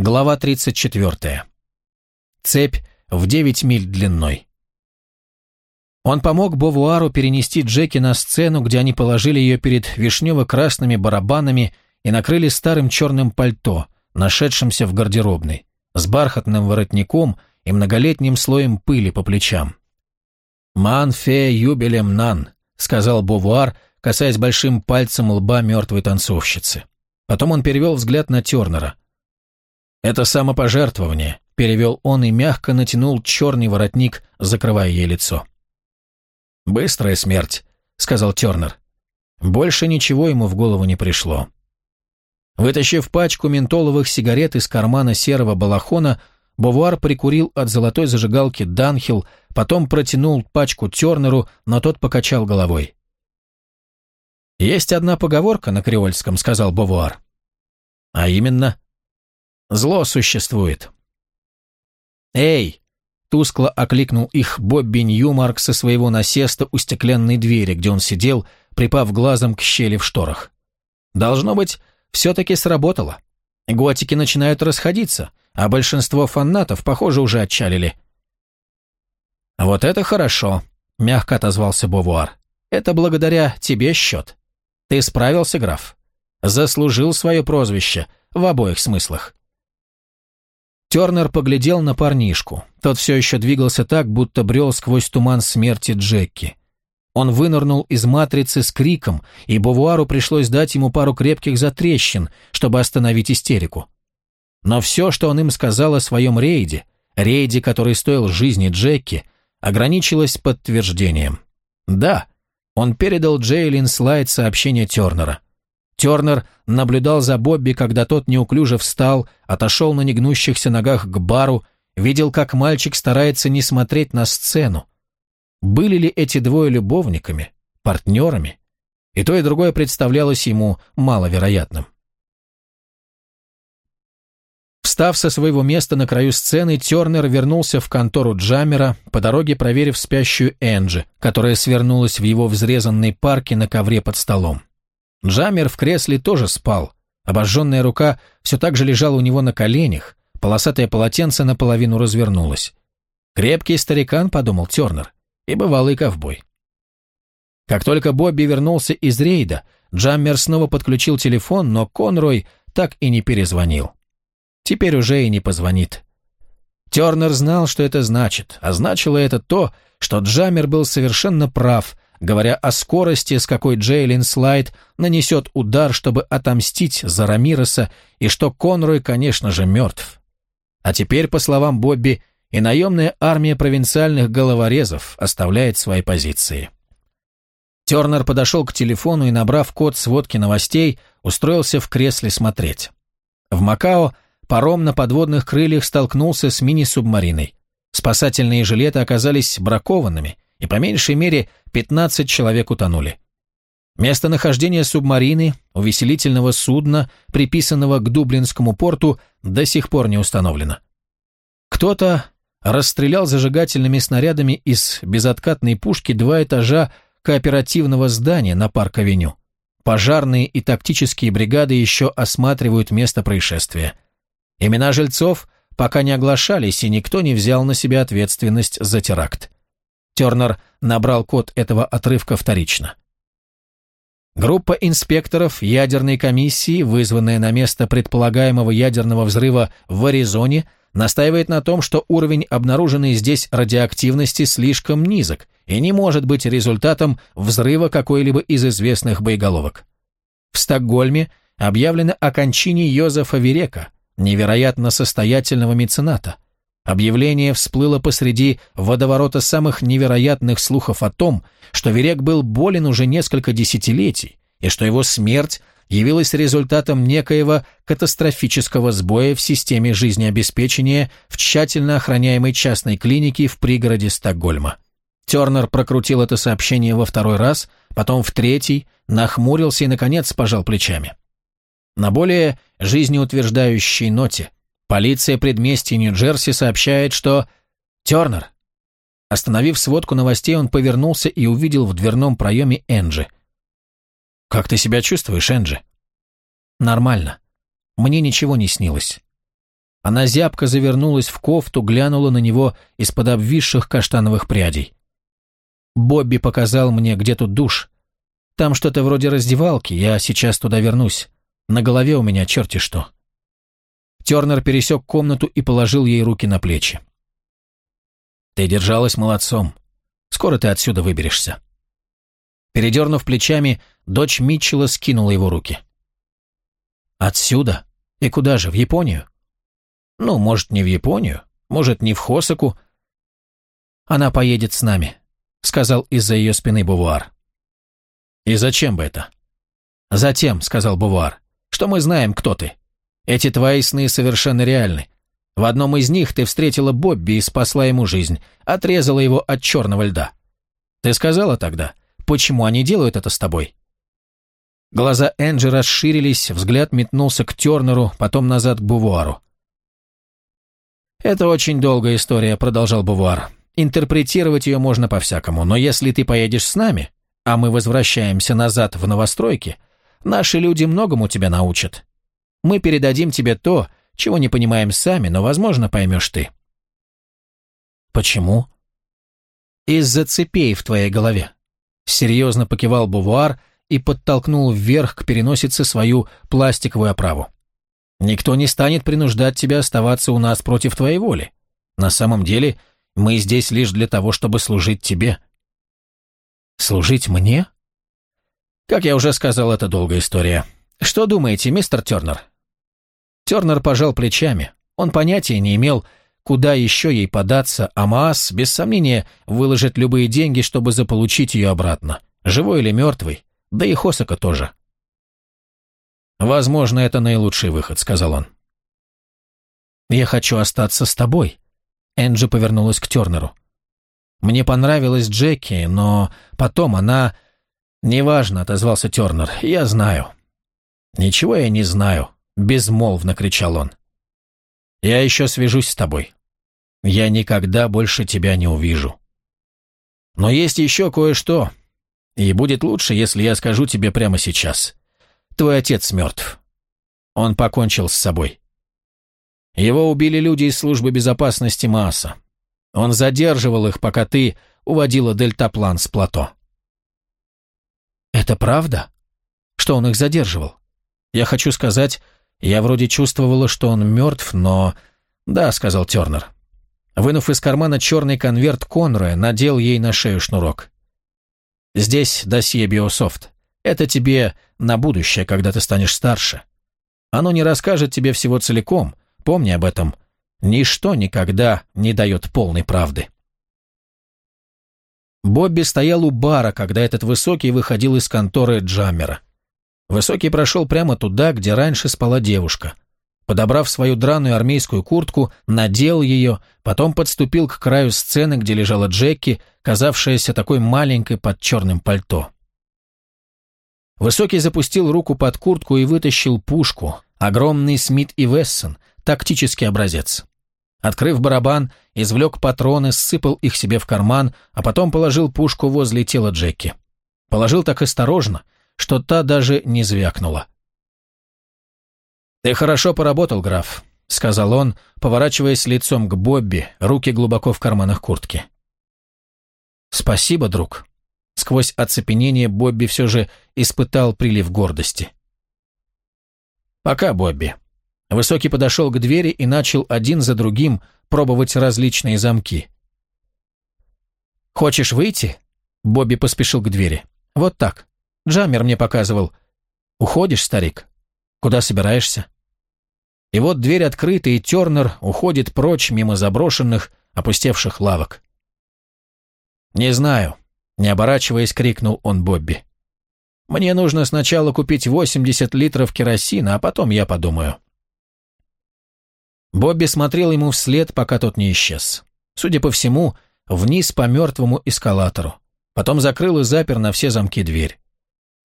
Глава 34. Цепь в 9 миль длиной. Он помог Бовуару перенести Джеки на сцену, где они положили ее перед вишнево-красными барабанами и накрыли старым черным пальто, нашедшимся в гардеробной, с бархатным воротником и многолетним слоем пыли по плечам. «Ман фе юбелем нан», — сказал Бовуар, касаясь большим пальцем лба мертвой танцовщицы. Потом он перевел взгляд на Тернера. «Это самопожертвование», — перевел он и мягко натянул черный воротник, закрывая ей лицо. «Быстрая смерть», — сказал Тернер. Больше ничего ему в голову не пришло. Вытащив пачку ментоловых сигарет из кармана серого балахона, Бовуар прикурил от золотой зажигалки Данхил, потом протянул пачку Тернеру, но тот покачал головой. «Есть одна поговорка на креольском», — сказал Бовуар. «А именно?» Зло существует. «Эй!» — тускло окликнул их Бобби Ньюмарк со своего насеста у стеклянной двери, где он сидел, припав глазом к щели в шторах. «Должно быть, все-таки сработало. Готики начинают расходиться, а большинство фанатов, похоже, уже отчалили». «Вот это хорошо», — мягко отозвался Бовуар. «Это благодаря тебе счет. Ты справился, граф. Заслужил свое прозвище в обоих смыслах. Тернер поглядел на парнишку. Тот все еще двигался так, будто брел сквозь туман смерти Джекки. Он вынырнул из матрицы с криком, и Бовуару пришлось дать ему пару крепких затрещин, чтобы остановить истерику. Но все, что он им сказал о своем рейде, рейде, который стоил жизни Джекки, ограничилось подтверждением. Да, он передал Джейлин слайд сообщения Тернера. Тернер наблюдал за Бобби, когда тот неуклюже встал, отошел на негнущихся ногах к бару, видел, как мальчик старается не смотреть на сцену. Были ли эти двое любовниками, партнерами? И то, и другое представлялось ему маловероятным. Встав со своего места на краю сцены, Тернер вернулся в контору Джаммера, по дороге проверив спящую Энджи, которая свернулась в его взрезанной парке на ковре под столом. Джаммер в кресле тоже спал. Обожженная рука все так же лежала у него на коленях, полосатое полотенце наполовину развернулось. «Крепкий старикан», — подумал Тернер, — «и бывалый ковбой». Как только Бобби вернулся из рейда, Джаммер снова подключил телефон, но Конрой так и не перезвонил. Теперь уже и не позвонит. Тернер знал, что это значит, а значило это то, что Джаммер был совершенно прав, говоря о скорости, с какой Джейлин Слайд нанесет удар, чтобы отомстить за Рамиреса, и что Конрой, конечно же, мертв. А теперь, по словам Бобби, и наемная армия провинциальных головорезов оставляет свои позиции. Тернер подошел к телефону и, набрав код сводки новостей, устроился в кресле смотреть. В Макао паром на подводных крыльях столкнулся с мини-субмариной. Спасательные жилеты оказались бракованными – и по меньшей мере 15 человек утонули. Местонахождение субмарины, увеселительного судна, приписанного к Дублинскому порту, до сих пор не установлено. Кто-то расстрелял зажигательными снарядами из безоткатной пушки два этажа кооперативного здания на парк-авеню. Пожарные и тактические бригады еще осматривают место происшествия. Имена жильцов пока не оглашались, и никто не взял на себя ответственность за теракт. Тернер набрал код этого отрывка вторично. Группа инспекторов ядерной комиссии, вызванная на место предполагаемого ядерного взрыва в Аризоне, настаивает на том, что уровень обнаруженной здесь радиоактивности слишком низок и не может быть результатом взрыва какой-либо из известных боеголовок. В Стокгольме объявлено о кончине Йозефа Верека, невероятно состоятельного мецената – Объявление всплыло посреди водоворота самых невероятных слухов о том, что Верек был болен уже несколько десятилетий, и что его смерть явилась результатом некоего катастрофического сбоя в системе жизнеобеспечения в тщательно охраняемой частной клинике в пригороде Стокгольма. Тернер прокрутил это сообщение во второй раз, потом в третий, нахмурился и, наконец, пожал плечами. На более жизнеутверждающей ноте – Полиция предместья Нью-Джерси сообщает, что... Тернер. Остановив сводку новостей, он повернулся и увидел в дверном проеме Энджи. «Как ты себя чувствуешь, Энджи?» «Нормально. Мне ничего не снилось». Она зябко завернулась в кофту, глянула на него из-под обвисших каштановых прядей. «Бобби показал мне, где тут душ. Там что-то вроде раздевалки, я сейчас туда вернусь. На голове у меня черти что». Тернер пересек комнату и положил ей руки на плечи. «Ты держалась молодцом. Скоро ты отсюда выберешься». Передернув плечами, дочь Митчелла скинула его руки. «Отсюда? И куда же, в Японию?» «Ну, может, не в Японию, может, не в Хосаку». «Она поедет с нами», — сказал из-за ее спины Бувуар. «И зачем бы это?» «Затем», — сказал Бувуар, — «что мы знаем, кто ты. Эти твои сны совершенно реальны. В одном из них ты встретила Бобби и спасла ему жизнь, отрезала его от черного льда. Ты сказала тогда, почему они делают это с тобой?» Глаза Энджи расширились, взгляд метнулся к Тернеру, потом назад к Бувуару. «Это очень долгая история», — продолжал Бувуар. «Интерпретировать ее можно по-всякому, но если ты поедешь с нами, а мы возвращаемся назад в новостройки, наши люди многому тебя научат. Мы передадим тебе то, чего не понимаем сами, но, возможно, поймешь ты». «Почему?» «Из-за цепей в твоей голове», — серьезно покивал Бувуар и подтолкнул вверх к переносице свою пластиковую оправу. Никто не станет принуждать тебя оставаться у нас против твоей воли. На самом деле, мы здесь лишь для того, чтобы служить тебе». «Служить мне?» «Как я уже сказал, это долгая история. Что думаете, мистер Тернер?» Тернер пожал плечами. Он понятия не имел, куда еще ей податься, а Маас, без сомнения, выложит любые деньги, чтобы заполучить ее обратно, живой или мертвый, да и Хосака тоже. «Возможно, это наилучший выход», — сказал он. «Я хочу остаться с тобой», — Энджи повернулась к Тернеру. «Мне понравилась Джеки, но потом она...» «Неважно», — отозвался Тернер, — «я знаю». «Ничего я не знаю», — безмолвно кричал он. «Я еще свяжусь с тобой. Я никогда больше тебя не увижу. Но есть еще кое-что, и будет лучше, если я скажу тебе прямо сейчас. Твой отец мертв. Он покончил с собой. Его убили люди из службы безопасности Мааса. Он задерживал их, пока ты уводила дельтаплан с плато. Это правда? Что он их задерживал? Я хочу сказать, я вроде чувствовала, что он мертв, но... Да, сказал Тернер. Вынув из кармана черный конверт Конроя, надел ей на шею шнурок. Здесь досье Биософт. Это тебе на будущее, когда ты станешь старше. Оно не расскажет тебе всего целиком, помни об этом. Ничто никогда не дает полной правды. Бобби стоял у бара, когда этот высокий выходил из конторы Джаммера. Высокий прошел прямо туда, где раньше спала девушка. Подобрав свою драную армейскую куртку, надел ее, потом подступил к краю сцены, где лежала Джеки, казавшаяся такой маленькой под черным пальто. Высокий запустил руку под куртку и вытащил пушку, огромный Смит и Вессон, тактический образец. Открыв барабан, извлек патроны, сыпал их себе в карман, а потом положил пушку возле тела Джеки. Положил так осторожно, что та даже не звякнула. «Ты хорошо поработал, граф», — сказал он, поворачиваясь лицом к Бобби, руки глубоко в карманах куртки. «Спасибо, друг», Сквозь оцепенение Бобби все же испытал прилив гордости. «Пока, Бобби». Высокий подошел к двери и начал один за другим пробовать различные замки. «Хочешь выйти?» Бобби поспешил к двери. «Вот так. Джаммер мне показывал. Уходишь, старик? Куда собираешься?» И вот дверь открыта, и Тернер уходит прочь мимо заброшенных, опустевших лавок. «Не знаю», не оборачиваясь, крикнул он Бобби. «Мне нужно сначала купить 80 литров керосина, а потом я подумаю». Бобби смотрел ему вслед, пока тот не исчез. Судя по всему, вниз по мертвому эскалатору. Потом закрыл и запер на все замки дверь.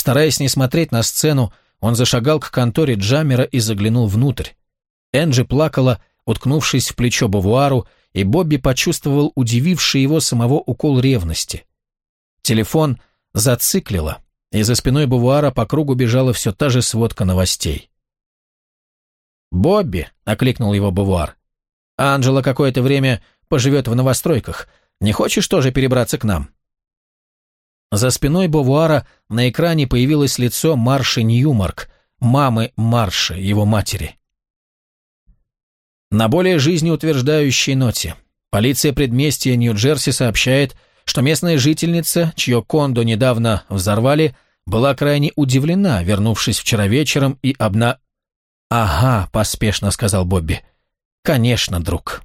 Стараясь не смотреть на сцену, он зашагал к конторе Джаммера и заглянул внутрь. Энджи плакала, уткнувшись в плечо Бавуару, и Бобби почувствовал удививший его самого укол ревности. Телефон зациклило, и за спиной Бувуара по кругу бежала все та же сводка новостей. «Бобби», — окликнул его Бавуар. «Анджела какое-то время поживет в новостройках. Не хочешь тоже перебраться к нам?» За спиной Бовуара на экране появилось лицо Марши Ньюмарк, мамы Марши, его матери. На более жизнеутверждающей ноте полиция предместья Нью-Джерси сообщает, что местная жительница, чье кондо недавно взорвали, была крайне удивлена, вернувшись вчера вечером и обна... «Ага», — поспешно сказал Бобби. «Конечно, друг».